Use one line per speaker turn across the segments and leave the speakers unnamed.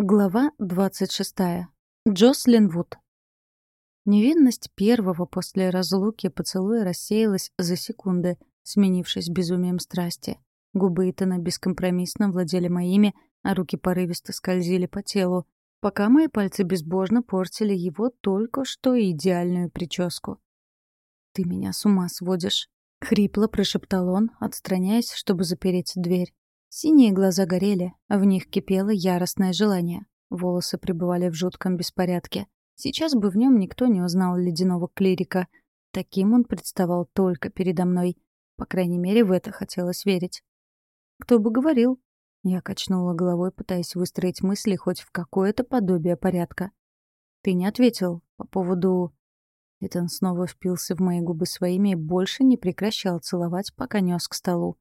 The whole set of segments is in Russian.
Глава 26. Джослин Вуд. Невинность первого после разлуки поцелуя рассеялась за секунды, сменившись безумием страсти. Губы Итана бескомпромиссно владели моими, а руки порывисто скользили по телу, пока мои пальцы безбожно портили его только что идеальную прическу. «Ты меня с ума сводишь», — хрипло прошептал он, отстраняясь, чтобы запереть дверь. Синие глаза горели, в них кипело яростное желание. Волосы пребывали в жутком беспорядке. Сейчас бы в нем никто не узнал ледяного клирика. Таким он представал только передо мной. По крайней мере, в это хотелось верить. «Кто бы говорил?» Я качнула головой, пытаясь выстроить мысли хоть в какое-то подобие порядка. «Ты не ответил по поводу...» Итан снова впился в мои губы своими и больше не прекращал целовать, пока нес к столу.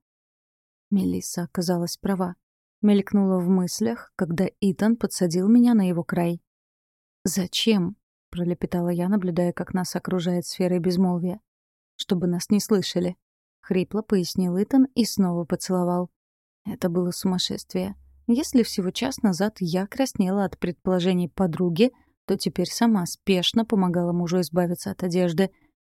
Мелисса оказалась права. Мелькнула в мыслях, когда Итан подсадил меня на его край. «Зачем?» — пролепетала я, наблюдая, как нас окружает сфера безмолвия. «Чтобы нас не слышали», — хрипло пояснил Итан и снова поцеловал. Это было сумасшествие. Если всего час назад я краснела от предположений подруги, то теперь сама спешно помогала мужу избавиться от одежды.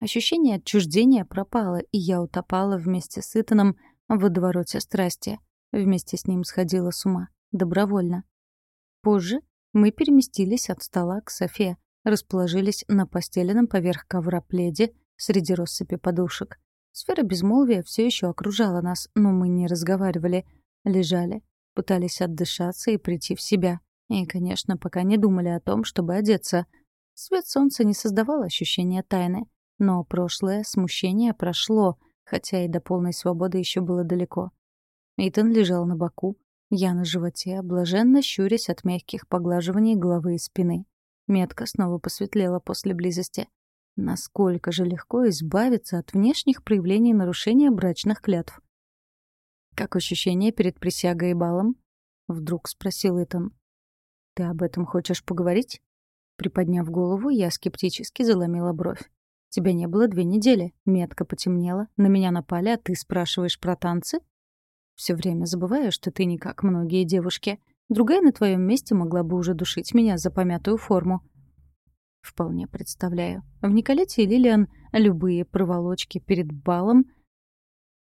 Ощущение отчуждения пропало, и я утопала вместе с Итаном в водовороте страсти. Вместе с ним сходила с ума. Добровольно. Позже мы переместились от стола к Софе, расположились на постеленном поверх ковра пледе среди россыпи подушек. Сфера безмолвия все еще окружала нас, но мы не разговаривали. Лежали, пытались отдышаться и прийти в себя. И, конечно, пока не думали о том, чтобы одеться. Свет солнца не создавал ощущения тайны. Но прошлое смущение прошло — хотя и до полной свободы еще было далеко. Итан лежал на боку, я на животе, блаженно щурясь от мягких поглаживаний головы и спины. Метка снова посветлела после близости. Насколько же легко избавиться от внешних проявлений нарушения брачных клятв. «Как ощущение перед присягой и балом?» — вдруг спросил Итан. «Ты об этом хочешь поговорить?» Приподняв голову, я скептически заломила бровь. Тебя не было две недели. Метка потемнела, на меня напали, а ты спрашиваешь про танцы? Все время забываю, что ты не как многие девушки. Другая на твоем месте могла бы уже душить меня за помятую форму. Вполне представляю. В Николете и Лилиан любые проволочки перед балом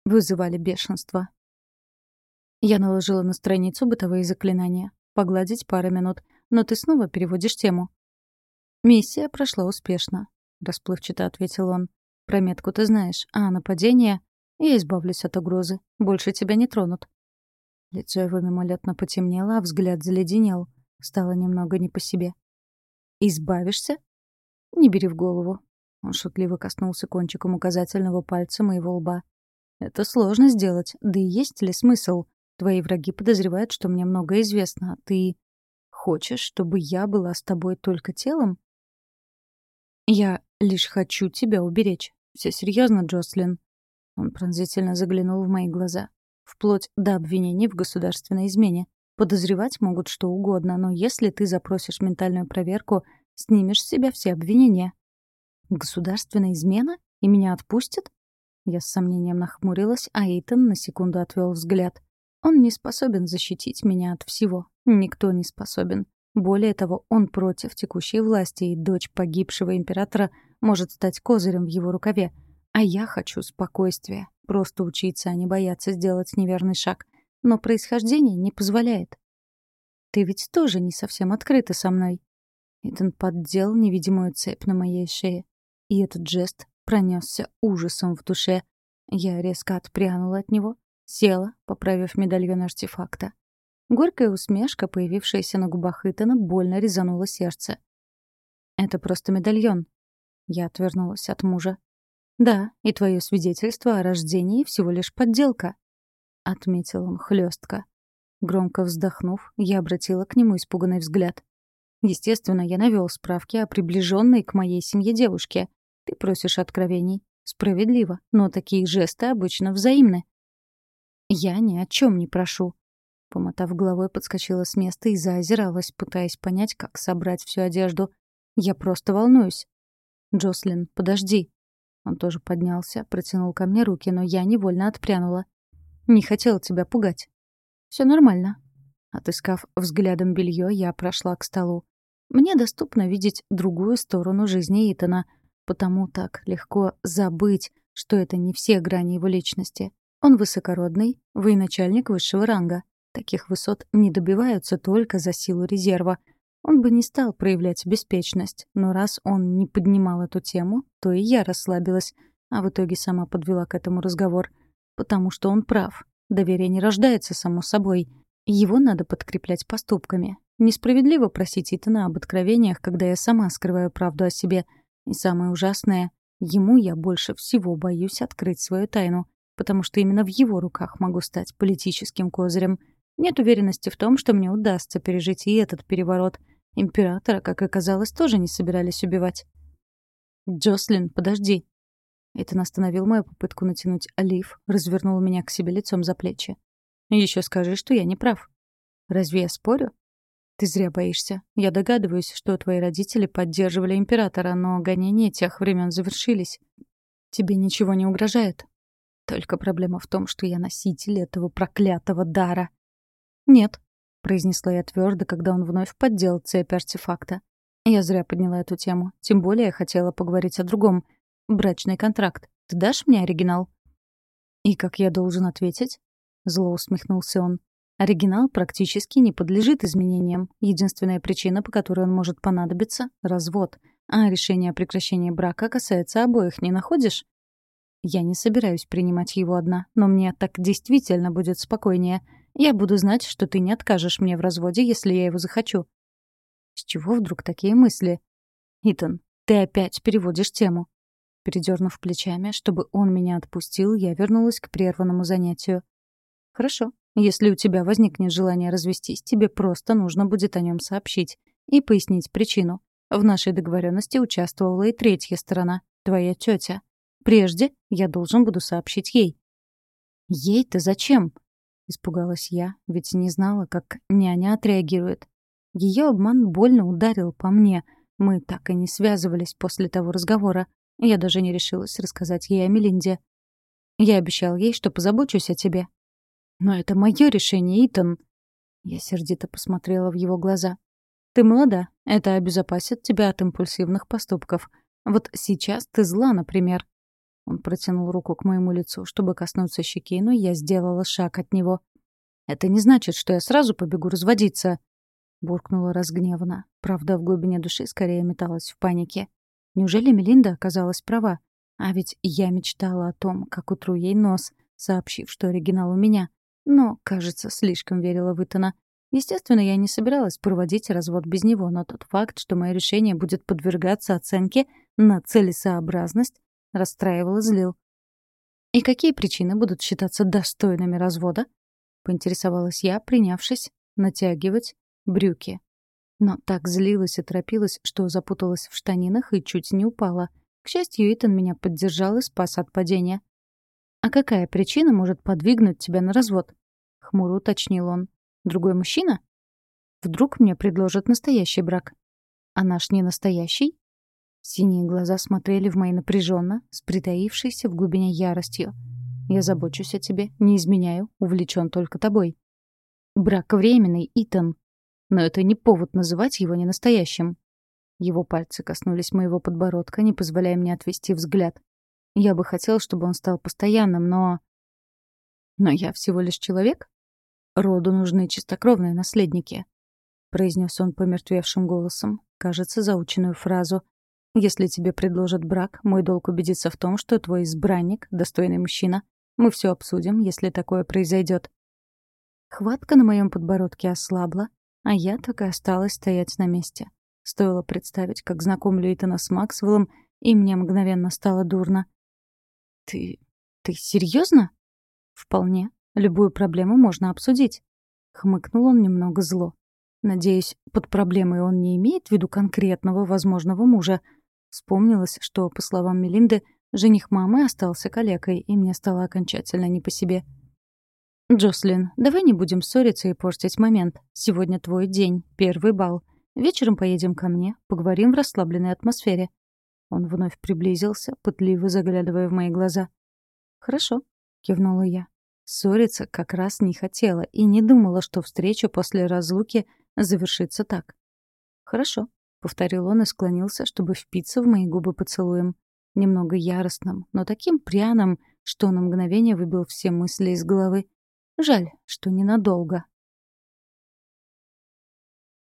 вызывали бешенство. Я наложила на страницу бытовые заклинания. Погладить пару минут, но ты снова переводишь тему. Миссия прошла успешно. — расплывчато ответил он. «Про метку ты знаешь, а нападение...» «Я избавлюсь от угрозы. Больше тебя не тронут». Лицо его мимолетно потемнело, а взгляд заледенел. Стало немного не по себе. «Избавишься?» «Не бери в голову». Он шутливо коснулся кончиком указательного пальца моего лба. «Это сложно сделать. Да и есть ли смысл? Твои враги подозревают, что мне многое известно, а ты... Хочешь, чтобы я была с тобой только телом?» «Я лишь хочу тебя уберечь. Все серьезно, Джослин». Он пронзительно заглянул в мои глаза. Вплоть до обвинений в государственной измене. Подозревать могут что угодно, но если ты запросишь ментальную проверку, снимешь с себя все обвинения. Государственная измена? И меня отпустят? Я с сомнением нахмурилась, а Эйтон на секунду отвел взгляд. Он не способен защитить меня от всего. Никто не способен. Более того, он против текущей власти, и дочь погибшего императора может стать козырем в его рукаве. А я хочу спокойствия, просто учиться, а не бояться сделать неверный шаг. Но происхождение не позволяет. Ты ведь тоже не совсем открыта со мной. Итан поддел невидимую цепь на моей шее. И этот жест пронесся ужасом в душе. Я резко отпрянула от него, села, поправив медальон артефакта. Горькая усмешка, появившаяся на губах Итана, больно резанула сердце. «Это просто медальон». Я отвернулась от мужа. «Да, и твое свидетельство о рождении всего лишь подделка», — отметил он хлестко. Громко вздохнув, я обратила к нему испуганный взгляд. «Естественно, я навел справки о приближенной к моей семье девушке. Ты просишь откровений. Справедливо, но такие жесты обычно взаимны». «Я ни о чем не прошу», Помотав головой, подскочила с места и заозиралась, пытаясь понять, как собрать всю одежду. «Я просто волнуюсь». «Джослин, подожди». Он тоже поднялся, протянул ко мне руки, но я невольно отпрянула. «Не хотела тебя пугать». Все нормально». Отыскав взглядом белье, я прошла к столу. Мне доступно видеть другую сторону жизни Итана, потому так легко забыть, что это не все грани его личности. Он высокородный, военачальник высшего ранга. Таких высот не добиваются только за силу резерва. Он бы не стал проявлять беспечность, но раз он не поднимал эту тему, то и я расслабилась, а в итоге сама подвела к этому разговор. Потому что он прав. Доверие не рождается само собой. Его надо подкреплять поступками. Несправедливо просить Итана об откровениях, когда я сама скрываю правду о себе. И самое ужасное, ему я больше всего боюсь открыть свою тайну, потому что именно в его руках могу стать политическим козырем. Нет уверенности в том, что мне удастся пережить и этот переворот. Императора, как оказалось, тоже не собирались убивать. «Джослин, подожди!» Итан остановил мою попытку натянуть олив, развернул меня к себе лицом за плечи. «Еще скажи, что я не прав. Разве я спорю? Ты зря боишься. Я догадываюсь, что твои родители поддерживали императора, но гонения тех времен завершились. Тебе ничего не угрожает. Только проблема в том, что я носитель этого проклятого дара. Нет, произнесла я твердо, когда он вновь поддел цепь артефакта. Я зря подняла эту тему. Тем более я хотела поговорить о другом. Брачный контракт. Ты дашь мне оригинал? И как я должен ответить? Зло усмехнулся он. Оригинал практически не подлежит изменениям. Единственная причина, по которой он может понадобиться — развод. А решение о прекращении брака касается обоих, не находишь? Я не собираюсь принимать его одна, но мне так действительно будет спокойнее. Я буду знать, что ты не откажешь мне в разводе, если я его захочу. С чего вдруг такие мысли? Итан, ты опять переводишь тему. Передернув плечами, чтобы он меня отпустил, я вернулась к прерванному занятию. Хорошо, если у тебя возникнет желание развестись, тебе просто нужно будет о нем сообщить и пояснить причину. В нашей договоренности участвовала и третья сторона, твоя тетя. Прежде я должен буду сообщить ей. Ей-то зачем? Испугалась я, ведь не знала, как няня отреагирует. Ее обман больно ударил по мне. Мы так и не связывались после того разговора. Я даже не решилась рассказать ей о Мелинде. Я обещал ей, что позабочусь о тебе, «Но это мое решение, Итан!» Я сердито посмотрела в его глаза. «Ты молода. Это обезопасит тебя от импульсивных поступков. Вот сейчас ты зла, например». Он протянул руку к моему лицу, чтобы коснуться щеки, но я сделала шаг от него. «Это не значит, что я сразу побегу разводиться», — буркнула разгневанно. Правда, в глубине души скорее металась в панике. Неужели Мелинда оказалась права? А ведь я мечтала о том, как утру ей нос, сообщив, что оригинал у меня но, кажется, слишком верила в. Естественно, я не собиралась проводить развод без него, но тот факт, что мое решение будет подвергаться оценке на целесообразность, расстраивал и злил. «И какие причины будут считаться достойными развода?» — поинтересовалась я, принявшись натягивать брюки. Но так злилась и торопилась, что запуталась в штанинах и чуть не упала. К счастью, Итан меня поддержал и спас от падения. «А какая причина может подвигнуть тебя на развод?» — хмуро уточнил он. «Другой мужчина?» «Вдруг мне предложат настоящий брак?» «А наш не настоящий?» Синие глаза смотрели в мои напряженно, с притаившейся в глубине яростью. «Я забочусь о тебе, не изменяю, увлечен только тобой». «Брак временный, Итан. Но это не повод называть его ненастоящим». Его пальцы коснулись моего подбородка, не позволяя мне отвести взгляд. Я бы хотел, чтобы он стал постоянным, но... Но я всего лишь человек. Роду нужны чистокровные наследники. Произнес он помертвевшим голосом, кажется, заученную фразу. Если тебе предложат брак, мой долг убедиться в том, что твой избранник — достойный мужчина. Мы все обсудим, если такое произойдет. Хватка на моем подбородке ослабла, а я так и осталась стоять на месте. Стоило представить, как знакомлю Итана с Максвеллом, и мне мгновенно стало дурно. «Ты... ты серьезно?» «Вполне. Любую проблему можно обсудить». Хмыкнул он немного зло. Надеюсь, под проблемой он не имеет в виду конкретного возможного мужа. Вспомнилось, что, по словам Мелинды, жених мамы остался калекой, и мне стало окончательно не по себе. «Джослин, давай не будем ссориться и портить момент. Сегодня твой день, первый бал. Вечером поедем ко мне, поговорим в расслабленной атмосфере. Он вновь приблизился, пытливо заглядывая в мои глаза. «Хорошо», — кивнула я. Ссориться как раз не хотела и не думала, что встреча после разлуки завершится так. «Хорошо», — повторил он и склонился, чтобы впиться в мои губы поцелуем. Немного яростным, но таким пряным, что на мгновение выбил все мысли из головы. Жаль, что ненадолго.